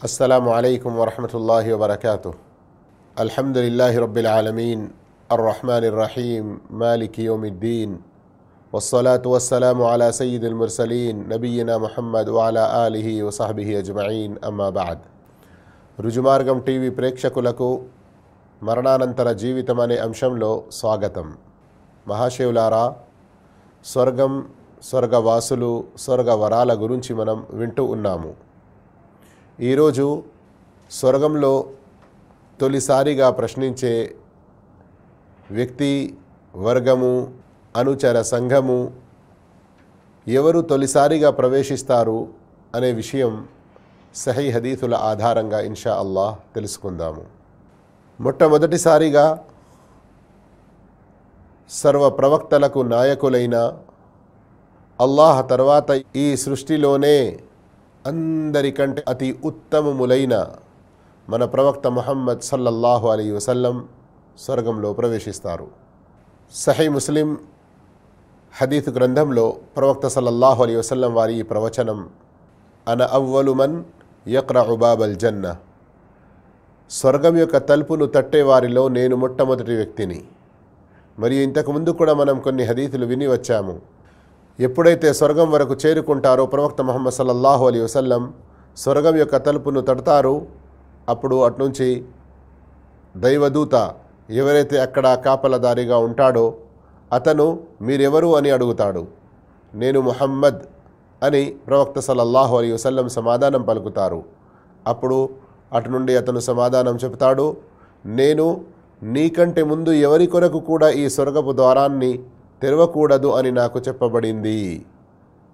السلام عليكم ورحمة الله وبركاته الحمد لله رب العالمين الرحمن الرحيم مالك يوم الدين والصلاة والسلام على سيد المرسلين نبينا محمد وعلى آله وصحبه أجمعين أما بعد రుజుమార్గం TV ప్రేక్షకులకు మరణానంతర జీవితం అనే అంశంలో స్వాగతం మహాశివులారా స్వర్గం స్వర్గవాసులు స్వర్గ వరాల గురించి మనం వింటూ ఉన్నాము ఈరోజు స్వర్గంలో తొలిసారిగా ప్రశ్నించే వ్యక్తి వర్గము అనుచర సంఘము ఎవరు తొలిసారిగా ప్రవేశిస్తారు అనే విషయం సహీ హదీతుల ఆధారంగా ఇన్షా అల్లాహ్ తెలుసుకుందాము. మొట్టమొదటిసారిగా సర్వ ప్రవక్తలకు నాయకులైన అల్లాహ్ తర్వాత ఈ సృష్టిలోనే అందరికంటే అతి ఉత్తమములైన మన ప్రవక్త మహమ్మద్ సల్లల్లాహు అలీ వసల్లం స్వర్గంలో ప్రవేశిస్తారు. సహీ ముస్లిం హదీత్ గ్రంథంలో ప్రవక్త సల్లల్లాహు అలీ వసల్లం వారి ఈ ప్రవచనం అన అవ్వలుమన్ యక్ర ఉబాబల్ జన్న స్వర్గం యొక్క తలుపును తట్టే వారిలో నేను మొట్టమొదటి వ్యక్తిని. మరియు ఇంతకుముందు కూడా మనం కొన్ని హదీతులు విని వచ్చాము. ఎప్పుడైతే స్వర్గం వరకు చేరుకుంటారో ప్రవక్త మహమ్మద్ సల్లల్లాహు అలీ వసల్లం స్వర్గం యొక్క తలుపును తడతారు అప్పుడు అటునుంచి దైవదూత ఎవరైతే అక్కడ కాపలదారిగా ఉంటాడో అతను మీరెవరు? అని అడుగుతాడు. నేను ముహమ్మద్ అని ప్రవక్త సల్లల్లాహు అలీ వసల్లం సమాధానం పలుకుతారు. అప్పుడు అటు నుండి అతను సమాధానం చెబుతాడు నేను నీకంటే ముందు ఎవరి కొరకు కూడా ఈ స్వర్గపు ద్వారాన్ని తెరవకూడదు అని నాకు చెప్పబడింది.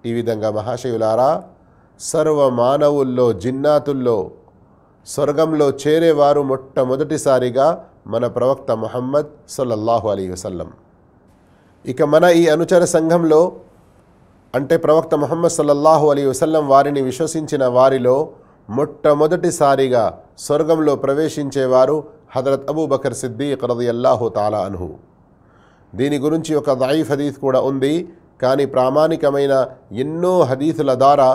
ఈ విధంగా మహాశివులారా సర్వ మానవుల్లో జిన్నాతుల్లో స్వర్గంలో చేరేవారు మొట్టమొదటిసారిగా మన ప్రవక్త మహమ్మద్ సల్లల్లాహు అలీ వసల్లం. ఇక మన ఈ అనుచర సంఘంలో అంటే ప్రవక్త మహమ్మద్ సల్లల్లాహు అలీ వసల్లం వారిని విశ్వసించిన వారిలో మొట్టమొదటిసారిగా స్వర్గంలో ప్రవేశించేవారు హజరత్ అబూబకర్ సిద్దీక్ రదియల్లాహు తాలా అన్హు. దీని గురించి ఒక దాయిఫ్ హదీస్ కూడా ఉంది. కానీ ప్రామాణికమైన ఎన్నో హదీతుల ద్వారా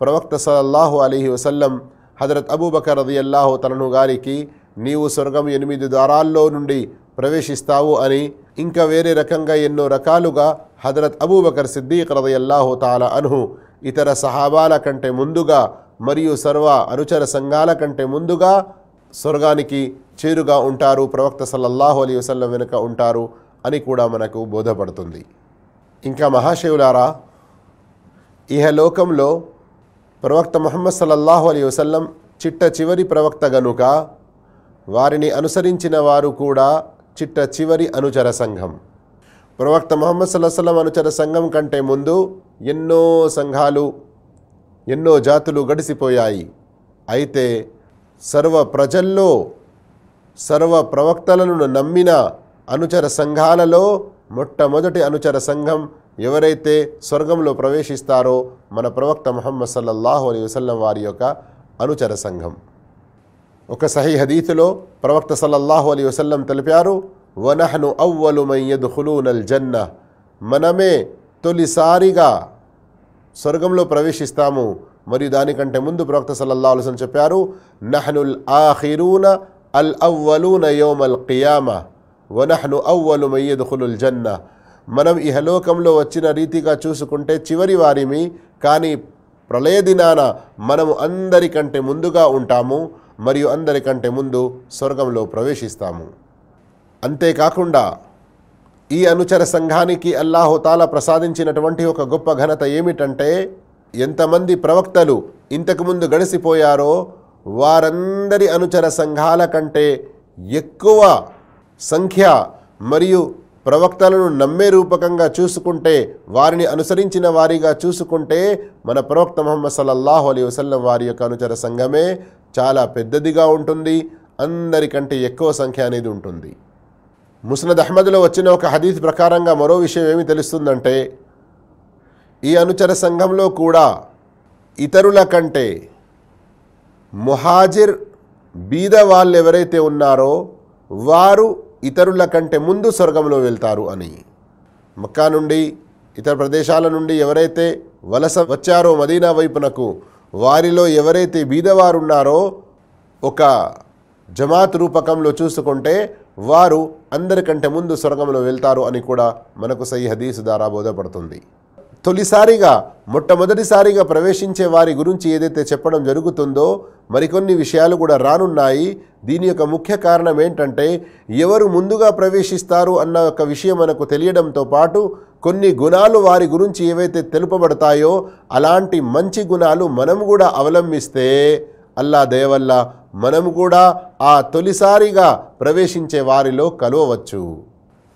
ప్రవక్త సల్లల్లాహు అలీహి వసల్లం హజరత్ అబూబకర్ రదియల్లాహు తనను గారికి నీవు స్వర్గం ఎనిమిది ద్వారాల్లో నుండి ప్రవేశిస్తావు అని ఇంకా వేరే రకంగా ఎన్నో రకాలుగా హజరత్ అబూబకర్ సిద్దీక్ రదయల్లాహు తాలా అన్హు ఇతర సహాబాల కంటే ముందుగా మరియు సర్వ అనుచర సంఘాల కంటే ముందుగా స్వర్గానికి చేరుగా ఉంటారు. ప్రవక్త సల్లల్లాహు అలీ వసల్లం వెనుక ఉంటారు. అని కూడా మనకు బోధపడుతుంది. ఇంకా మహాశివులారా ఇహలోకంలో ప్రవక్త ముహమ్మద్ సల్లల్లాహు అలీ వసల్లం చిట్ట చివరి ప్రవక్త గనుక వారిని అనుసరించిన వారు కూడా చిట్ట చివరి అనుచర సంఘం. ప్రవక్త ముహమ్మద్ సల్లాహం అనుచర సంఘం కంటే ముందు ఎన్నో సంఘాలు ఎన్నో జాతులు గడిసిపోయాయి. అయితే సర్వ ప్రజల్లో సర్వ ప్రవక్తలను నమ్మిన అనుచర సంఘాలలో మొట్టమొదటి అనుచర సంఘం ఎవరైతే స్వర్గంలో ప్రవేశిస్తారో మన ప్రవక్త ముహమ్మద్ సల్లల్లాహు అలీ వసల్లం వారి యొక్క అనుచర సంఘం. ఒక సహీ హదీతులో ప్రవక్త సల్లల్లాహు అలీ వసల్లం తెలిపారు వనహను అవ్వలు మయ్యదుహులూనల్ జన్న మనమే తొలిసారిగా స్వర్గంలో ప్రవేశిస్తాము. మరియు దానికంటే ముందు ప్రవక్త సల్లల్లా అలైహి చెప్పారు నహనుల్ ఆఖిరూన అల్ అవ్వలూన యోమల్ కియామా వనహ్ను అవ్వలు మయ్యదుహులుల్ జన్న మనం ఇహలోకంలో వచ్చిన రీతిగా చూసుకుంటే చివరి వారిమి కానీ ప్రళయ దినాన మనము అందరికంటే ముందుగా ఉంటాము మరియు అందరికంటే ముందు స్వర్గంలో ప్రవేశిస్తాము. అంతేకాకుండా ఈ అనుచర సంఘానికి అల్లాహుతాల ప్రసాదించినటువంటి ఒక గొప్ప ఘనత ఏమిటంటే ఎంతమంది ప్రవక్తలు ఇంతకుముందు గడిసిపోయారో వారందరి అనుచర సంఘాల కంటే ఎక్కువ సంఖ్య మరియు ప్రవక్తలను నమ్మే రూపకంగా చూసుకుంటే వారిని అనుసరించిన వారిగా చూసుకుంటే మన ప్రవక్త మొహమ్మద్ సల్లల్లాహు అలీ వసల్లం వారి యొక్క అనుచర సంఘమే చాలా పెద్దదిగా ఉంటుంది. అందరికంటే ఎక్కువ సంఖ్య అనేది ఉంటుంది. ముస్నద్ అహ్మద్లో వచ్చిన ఒక హదీత్ ప్రకారంగా మరో విషయం ఏమి తెలుస్తుందంటే ఈ అనుచర సంఘంలో కూడా ఇతరుల కంటే ముహాజిర్ బీద వాళ్ళు ఎవరైతే ఉన్నారో వారు ఇతరుల కంటే ముందు స్వర్గంలో వెళ్తారు అని. మక్కా నుండి ఇతర ప్రదేశాల నుండి ఎవరైతే వలస వచ్చారో మదీనా వైపునకు వారిలో ఎవరైతే బీదవారున్నారో ఒక జమాత్ రూపకంలో చూసుకుంటే వారు అందరికంటే ముందు స్వర్గంలో వెళ్తారు అని కూడా మనకు సై హదీసు ద్వారా బోధపడుతుంది. తొలిసారిగా మొట్టమొదటిసారిగా ప్రవేశించే వారి గురించి ఏదైతే చెప్పడం జరుగుతుందో మరికొన్ని విషయాలు కూడా రానున్నాయి. దీని యొక్క ముఖ్య కారణం ఏంటంటే ఎవరు ముందుగా ప్రవేశిస్తారు అన్న ఒక విషయం మనకు తెలియడంతో పాటు కొన్ని గుణాలు వారి గురించి ఏవైతే తెలుపబడతాయో అలాంటి మంచి గుణాలు మనం కూడా అవలంబిస్తే అల్లా దయవల్ల మనం కూడా ఆ తొలిసారిగా ప్రవేశించే వారిలో కలవవచ్చు.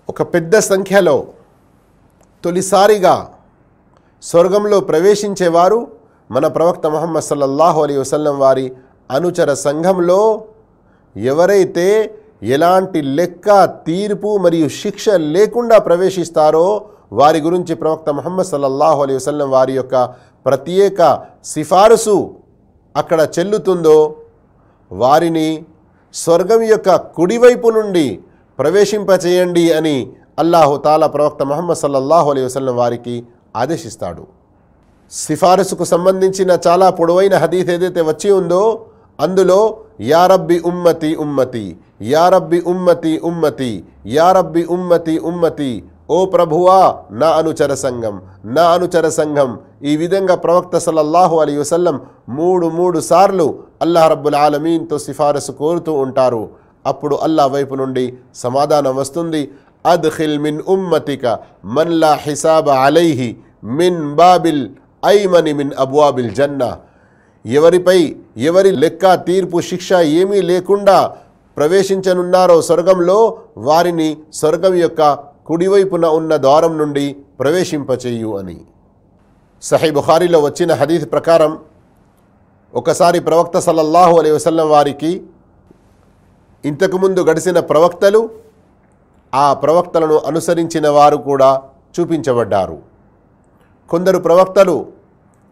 ఒక పెద్ద సంఖ్యలో తొలిసారిగా స్వర్గంలో ప్రవేశించేవారు మన ప్రవక్త మహమ్మద్ సల్లల్లాహు అలీ వసల్లం వారి అనుచర సంఘంలో ఎవరైతే ఎలాంటి లెక్క తీర్పు మరియు శిక్ష లేకుండా ప్రవేశిస్తారో వారి గురించి ప్రవక్త మహమ్మద్ సల్లల్లాహు అలీ వసల్లం వారి యొక్క ప్రత్యేక సిఫారసు అక్కడ చెల్లుతుందో వారిని స్వర్గం యొక్క కుడివైపు నుండి ప్రవేశింపచేయండి అని అల్లాహు తాలా ప్రవక్త మహమ్మద్ సల్లల్లాహు అలీ వసల్లం వారికి ఆదేశిస్తాడు. సిఫారసుకు సంబంధించిన చాలా పొడవైన హదీత్ ఏదైతే వచ్చి ఉందో అందులో యారబ్బి ఉమ్మతి ఉమ్మతి యారబ్బి ఉమ్మతి ఉమ్మతి యారబ్బి ఉమ్మతి ఉమ్మతి ఓ ప్రభువా నా అనుచర సంఘం నా అనుచర సంఘం. ఈ విధంగా ప్రవక్త సల్లల్లాహు అలీ వసల్లం మూడు మూడు సార్లు అల్లాహ్ రబ్బుల్ ఆలమీన్తో సిఫారసు కోరుతూ ఉంటారు. అప్పుడు అల్లాహ్ వైపు నుండి సమాధానం వస్తుంది. అద్ఖిల్ మిన్ ఉమ్మతిక మన్లా హిసాబ అలైహి మిన్ బాబిల్ ఐమని మిన్ అబ్వాబిల్ జన్నా. ఎవరిపై ఎవరి లెక్క తీర్పు శిక్ష ఏమీ లేకుండా ప్రవేశించనున్నారో స్వర్గంలో వారిని స్వర్గం యొక్క కుడివైపున ఉన్న ద్వారం నుండి ప్రవేశింపచేయు అని. సహీ బుఖారిలో వచ్చిన హదీత్ ప్రకారం ఒకసారి ప్రవక్త సల్లల్లాహు అలై వసల్లం వారికి ఇంతకుముందు గడిచిన ప్రవక్తలు ఆ ప్రవక్తలను అనుసరించిన వారు కూడా చూపించబడ్డారు. కొందరు ప్రవక్తలు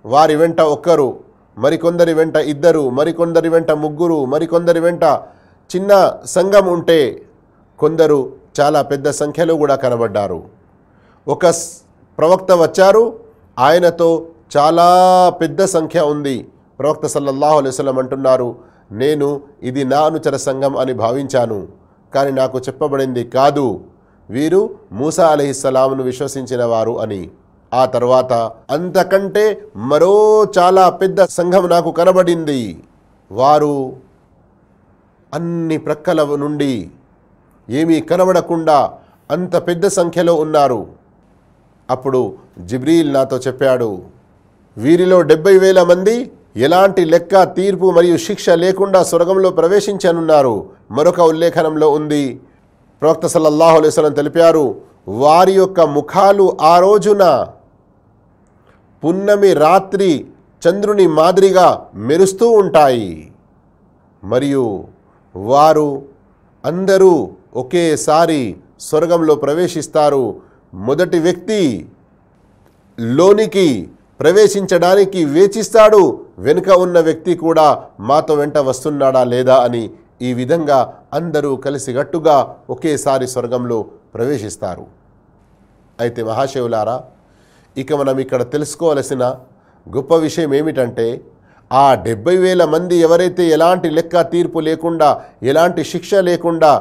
వారి వెంట ఒక్కరు మరికొందరి వెంట ఇద్దరు మరికొందరి వెంట ముగ్గురు మరికొందరి వెంట చిన్న సంఘం ఉంటే కొందరు చాలా పెద్ద సంఖ్యలో కూడా కనబడ్డారు. ఒక ప్రవక్త వచ్చారు ఆయనతో చాలా పెద్ద సంఖ్య ఉంది. ప్రవక్త సల్లల్లాహు అలైహి అంటున్నారు నేను ఇది నా అనుచర సంఘం అని భావించాను. కానీ నాకు చెప్పబడింది కాదు. వీరు మూసా అలహిస్సలాంను విశ్వసించిన వారు అని. ఆ తర్వాత అంతకంటే మరో చాలా పెద్ద సంఘం నాకు కనబడింది. వారు అన్ని ప్రక్కల నుండి ఏమీ కనబడకుండా అంత పెద్ద సంఖ్యలో ఉన్నారు. అప్పుడు జిబ్రీల్ నాతో చెప్పాడు వీరిలో డెబ్బై వేల మంది ఎలాంటి లెక్క తీర్పు మరియు శిక్ష లేకుండా స్వర్గంలో ప్రవేశించనున్నారు? మరొక ఉల్లేఖనంలో ఉంది. ప్రవక్త సల్లల్లాహు అలైస్లం తెలిపారు వారి యొక్క ముఖాలు ఆ రోజున పున్నమి రాత్రి చంద్రుని మాదిరిగా మెరుస్తూ ఉంటాయి. మరియు వారు అందరూ ఒకేసారి స్వర్గంలో ప్రవేశిస్తారు. మొదటి వ్యక్తి లోనికి ప్రవేశించడానికి వేచిస్తాడు వెనుక ఉన్న వ్యక్తి కూడా మాతో వెంట వస్తున్నాడా లేదా అని ఈ విధంగా అందరూ కలిసిగట్టుగా ఒకేసారి స్వర్గంలో ప్రవేశిస్తారు. అయితే మహాశివులారా ఇక మనం ఇక్కడ తెలుసుకోవలసిన గొప్ప విషయం ఏమిటంటే ఆ డెబ్బై వేల మంది ఎవరైతే ఎలాంటి లెక్క తీర్పు లేకుండా ఎలాంటి శిక్ష లేకుండా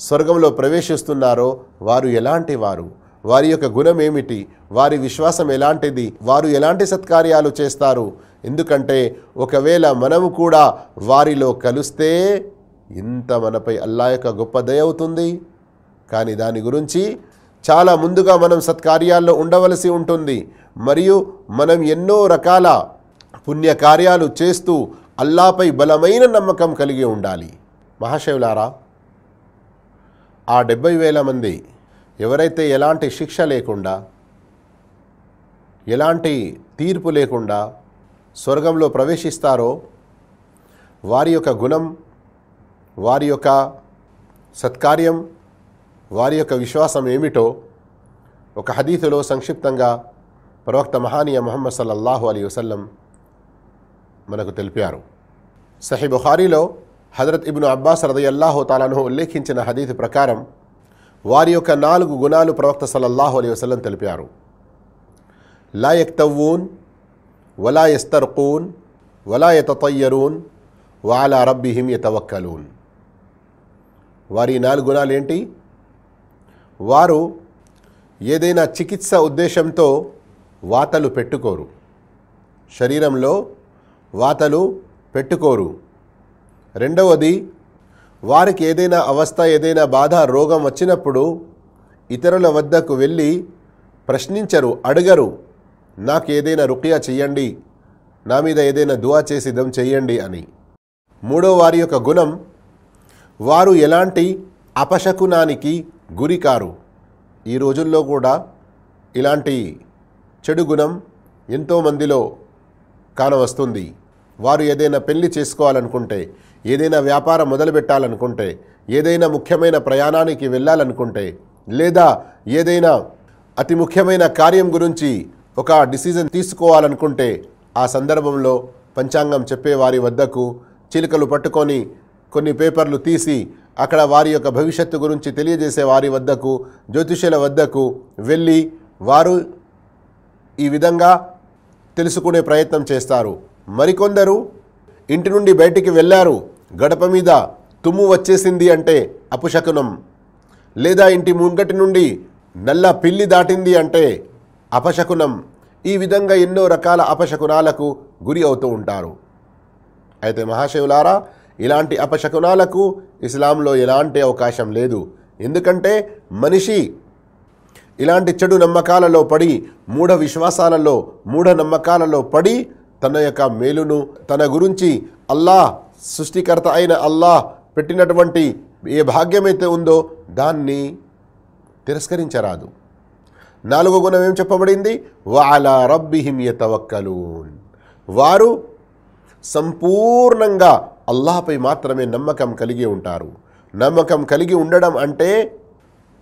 స్వర్గంలో ప్రవేశిస్తున్నారో వారు ఎలాంటి వారు? వారి యొక్క గుణం ఏమిటి వారి విశ్వాసం ఎలాంటిది? వారు ఎలాంటి సత్కార్యాలు చేస్తారు? ఎందుకంటే ఒకవేళ మనము కూడా వారిలో కలిస్తే ఇంత మనపై అల్లా యొక్క గొప్ప దయ అవుతుంది. కానీ దాని గురించి చాలా ముందుగా మనం సత్కార్యాల్లో ఉండవలసి ఉంటుంది. మరియు మనం ఎన్నో రకాల పుణ్యకార్యాలు చేస్తూ అల్లాపై బలమైన నమ్మకం కలిగి ఉండాలి. మహాశివులారా ఆ డెబ్బై వేల మంది ఎవరైతే ఎలాంటి శిక్ష లేకుండా ఎలాంటి తీర్పు లేకుండా స్వర్గంలో ప్రవేశిస్తారో వారి యొక్క గుణం వారి యొక్క సత్కార్యం వారి యొక్క విశ్వాసం ఏమిటో ఒక హదీతులో సంక్షిప్తంగా ప్రవక్త మహానీయ మొహమ్మద్ సల్లల్లాహు అలీ వసల్లం మనకు తెలిపారు. సహీ బుఖారీలో హజరత్ ఇబ్ను అబ్బాస్ రదయల్లాహు తాలాను ఉల్లేఖించిన హదీత్ ప్రకారం వారి యొక్క నాలుగు గుణాలు ప్రవక్త సల్లల్లాహు అలీ వసలం తెలిపారు. లా యక్తవ్వూన్ వలా యస్తర్కూన్ వలా యతతయ్యరూన్ వాలా రబ్బిహిం యతవక్కలూన్. వారి నాలుగు గుణాలు ఏంటి? వారు ఏదైనా చికిత్స ఉద్దేశంతో వాతలు పెట్టుకోరు. శరీరంలో వాతలు పెట్టుకోరు. రెండవది వారికి ఏదైనా అవస్థ ఏదైనా బాధ రోగం వచ్చినప్పుడు ఇతరుల వద్దకు వెళ్ళి ప్రశ్నించరు అడగరు నాకు ఏదైనా రుకియా చెయ్యండి నా మీద ఏదైనా దువా చేసి దం చెయ్యండి అని. మూడో వారి యొక్క గుణం వారు ఎలాంటి అపశకునానికి గురికారు. ఈ రోజుల్లో కూడా ఇలాంటి చెడు గుణం ఎంతోమందిలో కానవస్తుంది. వారు ఏదైనా పెళ్ళి చేసుకోవాలనుకుంటే ఏదైనా వ్యాపారం మొదలుపెట్టాలనుకుంటే ఏదైనా ముఖ్యమైన ప్రయాణానికి వెళ్ళాలనుకుంటే లేదా ఏదైనా అతి ముఖ్యమైన కార్యం గురించి ఒక డిసిజన్ తీసుకోవాలనుకుంటే ఆ సందర్భంలో పంచాంగం చెప్పే వారి వద్దకు చిలుకలు పట్టుకొని కొన్ని పేపర్లు తీసి అక్కడ వారి యొక్క భవిష్యత్తు గురించి తెలియజేసే వారి వద్దకు జ్యోతిషుల వద్దకు వెళ్ళి వారు ఈ విధంగా తెలుసుకునే ప్రయత్నం చేస్తారు. మరికొందరు ఇంటి నుండి బయటికి వెళ్ళారు. గడప మీద తుమ్ము వచ్చేసింది అంటే అపశకునం. లేదా ఇంటి ముంగటి నుండి నల్ల పిల్లి దాటింది అంటే అపశకునం. ఈ విధంగా ఎన్నో రకాల అపశకునాలకు గురి అవుతూ ఉంటారు. అయితే మహాశివులారా ఇలాంటి అపశకునాలకు ఇస్లాంలో ఎలాంటి అవకాశం లేదు. ఎందుకంటే మనిషి ఇలాంటి చెడు నమ్మకాలలో పడి మూఢ విశ్వాసాలలో మూఢ నమ్మకాలలో పడి తన యొక్క మేలును తన గురించి అల్లాహ్ సృష్టికర్త అయిన అల్లాహ్ పెట్టినటువంటి ఏ భాగ్యమైతే ఉందో దాన్ని తిరస్కరించరాదు. నాలుగో గుణం ఏం చెప్పబడింది? వాలా రబ్బిహిం యతవక్కలూన్. వారు సంపూర్ణంగా అల్లాహపై మాత్రమే నమ్మకం కలిగి ఉంటారు. నమ్మకం కలిగి ఉండడం అంటే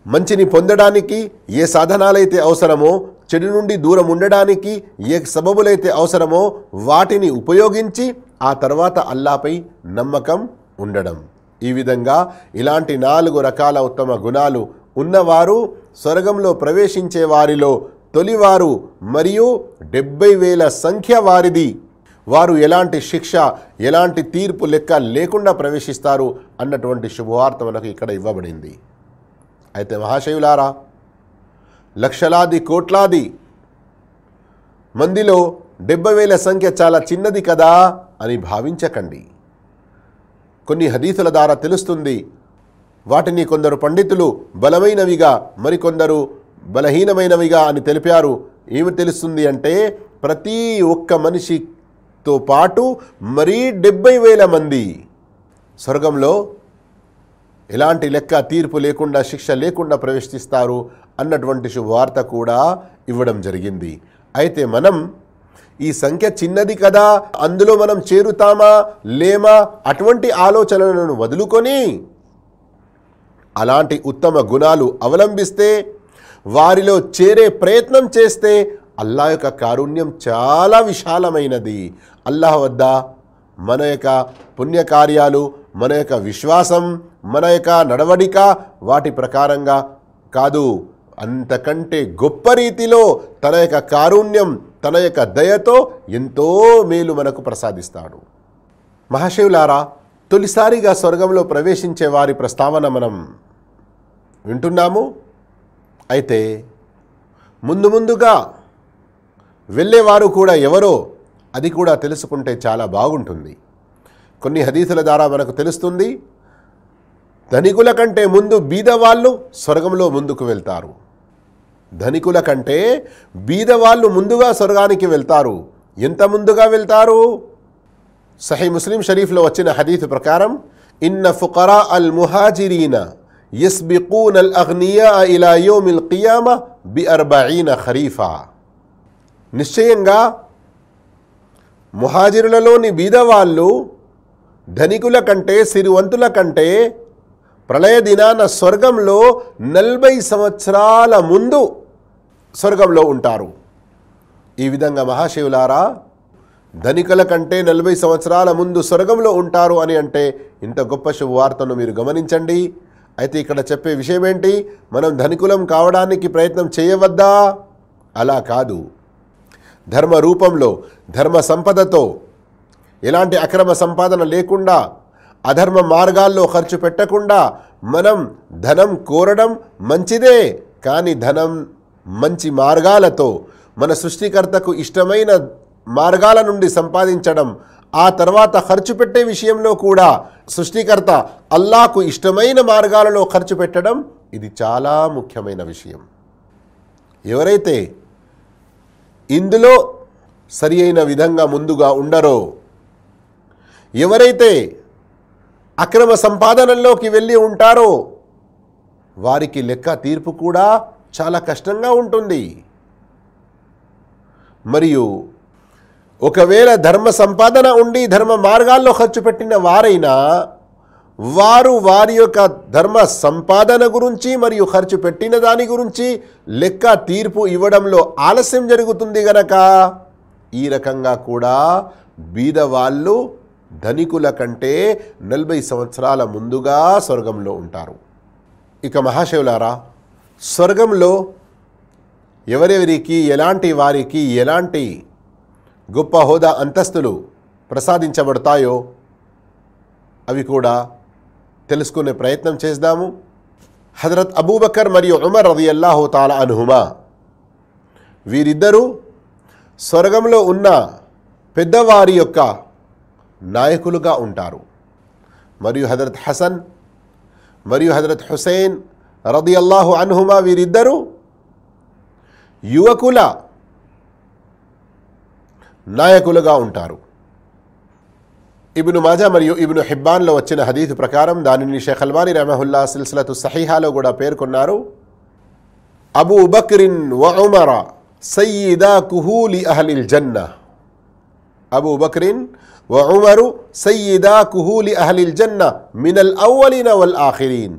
మంచిని పొందడానికి ఏ సాధనాలైతే అవసరమో చెడు నుండి దూరం ఉండడానికి ఏ సబబులైతే అవసరమో వాటిని ఉపయోగించి ఆ తర్వాత అల్లాపై నమ్మకం ఉండడం. ఈ విధంగా ఇలాంటి నాలుగు రకాల ఉత్తమ గుణాలు ఉన్నవారు స్వర్గంలో ప్రవేశించే వారిలో తొలివారు మరియు డెబ్బై వేల సంఖ్య వారిది. వారు ఎలాంటి శిక్ష ఎలాంటి తీర్పు లెక్క లేకుండా ప్రవేశిస్తారు అన్నటువంటి శుభవార్త మనకు ఇక్కడ ఇవ్వబడింది. అయితే మహాశయులారా లక్షలాది కోట్లాది మందిలో డెబ్బై వేల సంఖ్య చాలా చిన్నది కదా? అని భావించకండి. కొన్ని హదీసుల ద్వారా తెలుస్తుంది వాటిని కొందరు పండితులు బలమైనవిగా మరికొందరు బలహీనమైనవిగా అని తెలిపారు. ఏమి తెలుస్తుంది అంటే ప్రతి ఒక్క మనిషితో పాటు మరీ డెబ్బై వేల మంది స్వర్గంలో ఎలాంటి లెక్క తీర్పు లేకుండా శిక్ష లేకుండా ప్రవేశిస్తారు అన్నటువంటి శుభవార్త కూడా ఇవ్వడం జరిగింది. అయితే మనం ఈ సంఖ్య చిన్నది కదా అందులో మనం చేరుతామా లేమా అటువంటి ఆలోచనలను వదులుకొని అలాంటి ఉత్తమ గుణాలు అవలంబిస్తే వారిలో చేరే ప్రయత్నం చేస్తే అల్లా యొక్క కారుణ్యం చాలా విశాలమైనది. అల్లాహ్ వద్ద మన యొక్క పుణ్యకార్యాలు మన యొక్క విశ్వాసం మన యొక్క నడవడిక వాటి ప్రకారంగా కాదు. అంతకంటే గొప్ప రీతిలో తన యొక్క కారుణ్యం తన యొక్క దయతో ఎంతో మేలు మనకు ప్రసాదిస్తాడు. మహాశివులారా తొలిసారిగా స్వర్గంలో ప్రవేశించే వారి ప్రస్తావన మనం వింటున్నాము. అయితే ముందు ముందుగా వెళ్ళేవారు కూడా ఎవరో అది కూడా తెలుసుకుంటే చాలా బాగుంటుంది. కొన్ని హదీసుల ద్వారా మనకు తెలుస్తుంది ధనికుల కంటే ముందు బీదవాళ్ళు స్వర్గంలో ముందుకు వెళ్తారు. ధనికుల కంటే బీదవాళ్ళు ముందుగా స్వర్గానికి వెళ్తారు. ఎంత ముందుగా వెళ్తారు? సహీ ముస్లిం షరీఫ్లో వచ్చిన హదీత్ ప్రకారం ఇన్న ఫుకరా అల్ ముహాజిరీన యస్బికూన్ అల్ అగ్నియా ఇలా యోమిల్ కియామ బి అర్బఈన ఖరీఫా నిశ్చయంగా ముహాజిరులలోని బీదవాళ్ళు ధనికుల కంటే సిరివంతుల కంటే ప్రళయ దినాన స్వర్గంలో నలభై సంవత్సరాల ముందు స్వర్గంలో ఉంటారు. ఈ విధంగా మహాశివులారా ధనికల కంటే నలభై సంవత్సరాల ముందు స్వర్గంలో ఉంటారు అని అంటే ఇంత గొప్ప శుభవార్తను మీరు గమనించండి. అయితే ఇక్కడ చెప్పే విషయం ఏంటి మనం ధనికులం కావడానికి ప్రయత్నం చేయవద్దా? అలా కాదు. ధర్మ రూపంలో ధర్మ సంపదతో ఎలాంటి అక్రమ సంపాదన లేకుండా అధర్మ మార్గాల్లో ఖర్చు పెట్టకుండా మనం ధనం కోరడం మంచిదే. కానీ ధనం మంచి మార్గాలతో మన సృష్టికర్తకు ఇష్టమైన మార్గాల నుండి సంపాదించడం ఆ తర్వాత ఖర్చు పెట్టే విషయంలో కూడా సృష్టికర్త అల్లాకు ఇష్టమైన మార్గాలలో ఖర్చు పెట్టడం ఇది చాలా ముఖ్యమైన విషయం. ఎవరైతే ఇందులో సరి అయిన విధంగా ముందుగా ఉండరో ఎవరైతే అక్రమ సంపాదనల్లోకి వెళ్ళి ఉంటారో వారికి లెక్క తీర్పు కూడా చాలా కష్టంగా ఉంటుంది. మరియు ఒకవేళ ధర్మ సంపాదన ఉండి ధర్మ మార్గాల్లో ఖర్చు పెట్టిన వారైనా వారు వారి యొక్క ధర్మ సంపాదన గురించి మరియు ఖర్చు పెట్టిన దాని గురించి లెక్క తీర్పు ఇవ్వడంలో ఆలస్యం జరుగుతుంది గనక ఈ రకంగా కూడా బీదవాళ్ళు ధనికుల కంటే నలభై సంవత్సరాల ముందుగా స్వర్గంలో ఉంటారు. ఇక మహాశివులారా స్వర్గంలో ఎవరెవరికి ఎలాంటి వారికి ఎలాంటి గొప్ప హోదా అంతస్తులు ప్రసాదించబడతాయో అవి కూడా తెలుసుకునే ప్రయత్నం చేద్దాము. హజరత్ అబూబకర్ మరియు ఉమర్ రది అల్లాహు తాలా అనుహుమా. వీరిద్దరూ స్వర్గంలో ఉన్న పెద్దవారి యొక్క నాయకులుగా ఉంటారు. మరియు హజరత్ హసన్ మరియు హజరత్ హుసేన్ రది అల్లాహు అన్హుమా వీరిద్దరూ యువకుల నాయకులుగా ఉంటారు ఇబ్ను మాజా మరియు ఇబ్ను హిబ్బాన్లో వచ్చిన హదీత్ ప్రకారం దానిని షేఖ్ అల్బానీ రహమహుల్లా సిల్సిలతు సహీహాలో కూడా పేర్కొన్నారు అబూ బక్రిన్ వ ఉమర సయ్యిదా కుహూలి అహలిల్ జన్న అబూ బక్రిన్ వ ఉమరు సయ్యిదా కుహూలి అహలిల్ జన్న మినల్ అవ్వలిన వల్ ఆఖిరీన్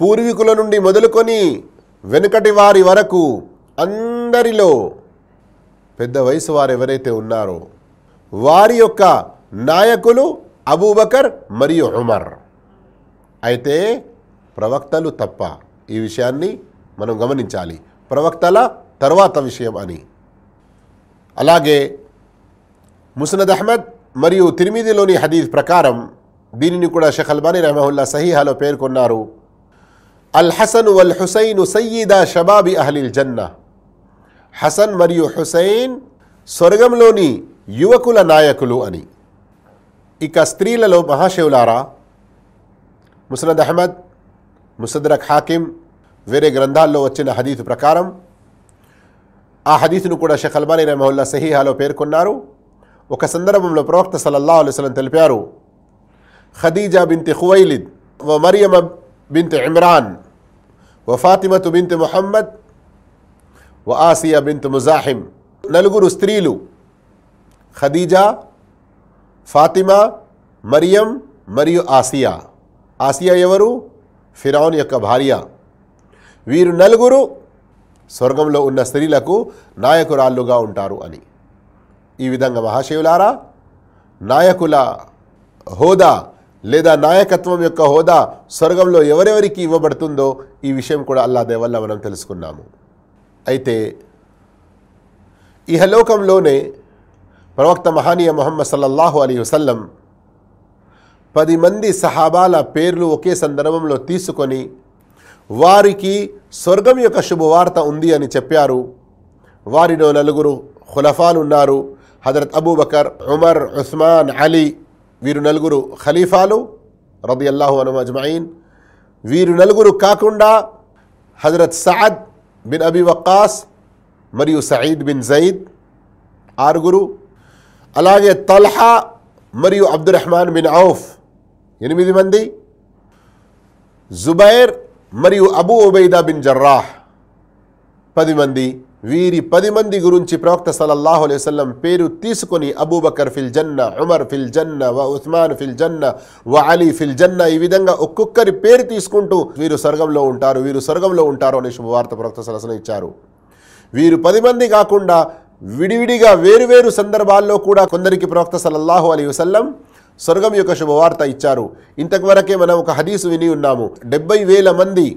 పూర్వీకుల నుండి మొదలుకొని వెనుకటి వారి వరకు అందరిలో పెద్ద వయసు వారు ఎవరైతే ఉన్నారో వారి యొక్క నాయకులు అబూబకర్ మరియు ఉమర్. అయితే ప్రవక్తలు తప్ప ఈ విషయాన్ని మనం గమనించాలి. ప్రవక్తల తర్వాత విషయం అని. అలాగే ముసనద్ అహ్మద్ మరియు తిరిమిదిలోని హదీద్ ప్రకారం దీనిని కూడా షేఖ్ అల్బానీ రహమహుల్లా సహీహాలో పేర్కొన్నారు. అల్ హసన్ వల్ హుసైన్ సయ్యిదా షబాబి అహ్లిల్ జన్నా హసన్ మరియు హుసైన్ స్వర్గంలోని యువకుల నాయకులు అని ఇక స్త్రీలలో మహాశివులారా ముసనద్ అహ్మద్ ముసద్రక్ హాకిం వేరే గ్రంథాల్లో వచ్చిన హదీత్ ప్రకారం ఆ హదీత్ను కూడా షేఖ్ అల్బానీ రహమహుల్లా సహీహాలో పేర్కొన్నారు ఒక సందర్భంలో ప్రవక్త సల్లల్లా అలైస్లం తెలిపారు ఖదీజా బింతి ఖువైలిద్ వ మరియమ బింత్ ఇమ్రాన్ వ ఫాతిమతు బింతి ముహమ్మద్ వ ఆసియా బింత్ ముజాహిమ్ నలుగురు స్త్రీలు ఖదీజా ఫాతిమా మరియం మరియు ఆసియా ఆసియా ఎవరు ఫిరౌన్ యొక్క భార్య వీరు నలుగురు స్వర్గంలో ఉన్న స్త్రీలకు నాయకురాళ్ళుగా ఉంటారు అని ఈ విధంగా మహాశివులారా నాయకుల హోదా లేదా నాయకత్వం యొక్క హోదా స్వర్గంలో ఎవరెవరికి ఇవ్వబడుతుందో ఈ విషయం కూడా అల్లా దేవల్ల మనం తెలుసుకున్నాము. అయితే ఇహలోకంలోనే ప్రవక్త మహానీయ మొహమ్మద్ సల్లల్లాహు అలీ వసల్లం పది మంది సహాబాల పేర్లు ఒకే సందర్భంలో తీసుకొని వారికి స్వర్గం యొక్క శుభవార్త ఉంది అని చెప్పారు. వారిలో నలుగురు ఖులఫాలు ఉన్నారు హజరత్ అబూబకర్ ఉమర్ ఉస్మాన్ అలీ వీరు నలుగురు ఖలీఫాలు రబి అల్లాహు అను అజ్మాయిన్. వీరు నలుగురు కాకుండా Hazrat Saad bin Abi Waqqas మరియు సయీద్ బిన్ జయీద్ ఆరుగురు. అలాగే తల్హా మరియు అబ్దుల్ బిన్ ఔఫ్ ఎనిమిది మంది. జుబైర్ మరియు అబూ ఉబైదా బిన్ జర్రాహ్ పది మంది. వీరి పది మంది గురించి ప్రవక్త సలల్లాహు అలైవల్లం పేరు తీసుకొని అబూబకర్ ఫిల్ జన్న ఉమర్ ఫిల్ జన్న వ ఉస్మాన్ ఫిల్ జన్న వ అలీ ఫిల్ జన్న ఈ విధంగా ఒక్కొక్కరి పేరు తీసుకుంటూ వీరు స్వర్గంలో ఉంటారు వీరు స్వర్గంలో ఉంటారు అనే శుభవార్త ప్రవక్త సలసన ఇచ్చారు. వీరు పది మంది కాకుండా విడివిడిగా వేరువేరు సందర్భాల్లో కూడా కొందరికి ప్రవక్త సలల్లాహు అలీ వసల్లం స్వర్గం యొక్క శుభవార్త ఇచ్చారు. ఇంతకువరకే మనం ఒక హదీసు విని ఉన్నాము. డెబ్బై వేల మంది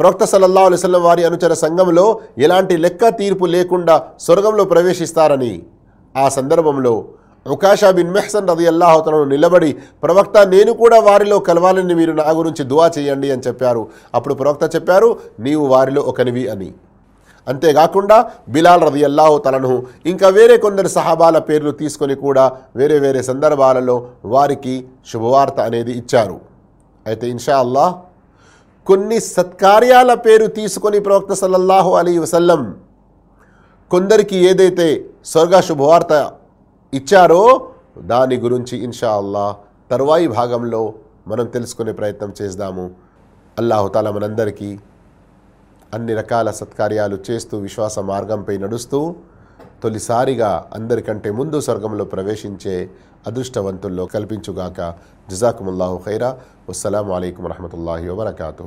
ప్రవక్త సల్లల్లా అలిస్లం వారి అనుచర సంఘంలో ఎలాంటి లెక్క తీర్పు లేకుండా స్వర్గంలో ప్రవేశిస్తారని. ఆ సందర్భంలో ఉకాషా బిన్ మెహసన్ రది అల్లాహతను నిలబడి ప్రవక్త నేను కూడా వారిలో కలవాలని మీరు నా గురించి దువా చేయండి అని చెప్పారు. అప్పుడు ప్రవక్త చెప్పారు నీవు వారిలో ఒకనివి అని. అంతేకాకుండా బిలాల్ రది అల్లాహు తలను ఇంకా వేరే కొందరు సహాబాల పేర్లు తీసుకొని కూడా వేరే వేరే సందర్భాలలో వారికి శుభవార్త అనేది ఇచ్చారు. అయితే ఇన్షా అల్లాహ్ కొన్ని సత్కార్యాల పేరు తీసుకొని ప్రవక్త సల్లల్లాహు అలీ వసల్లం కొందరికి ఏదైతే స్వర్గ శుభవార్త ఇచ్చారో దాని గురించి ఇన్షా అల్లా తరువాయి భాగంలో మనం తెలుసుకునే ప్రయత్నం చేద్దాము. అల్లాహుతాల మనందరికీ అన్ని రకాల సత్కార్యాలు చేస్తూ విశ్వాస మార్గంపై నడుస్తూ తొలిసారిగా అందరికంటే ముందు స్వర్గంలో ప్రవేశించే అదృష్టవంతుల్లో కల్పించుగాక జజాకుముల్లాహు ఖైరా వస్సలం అయికం వరహమూల వబర్కాతూ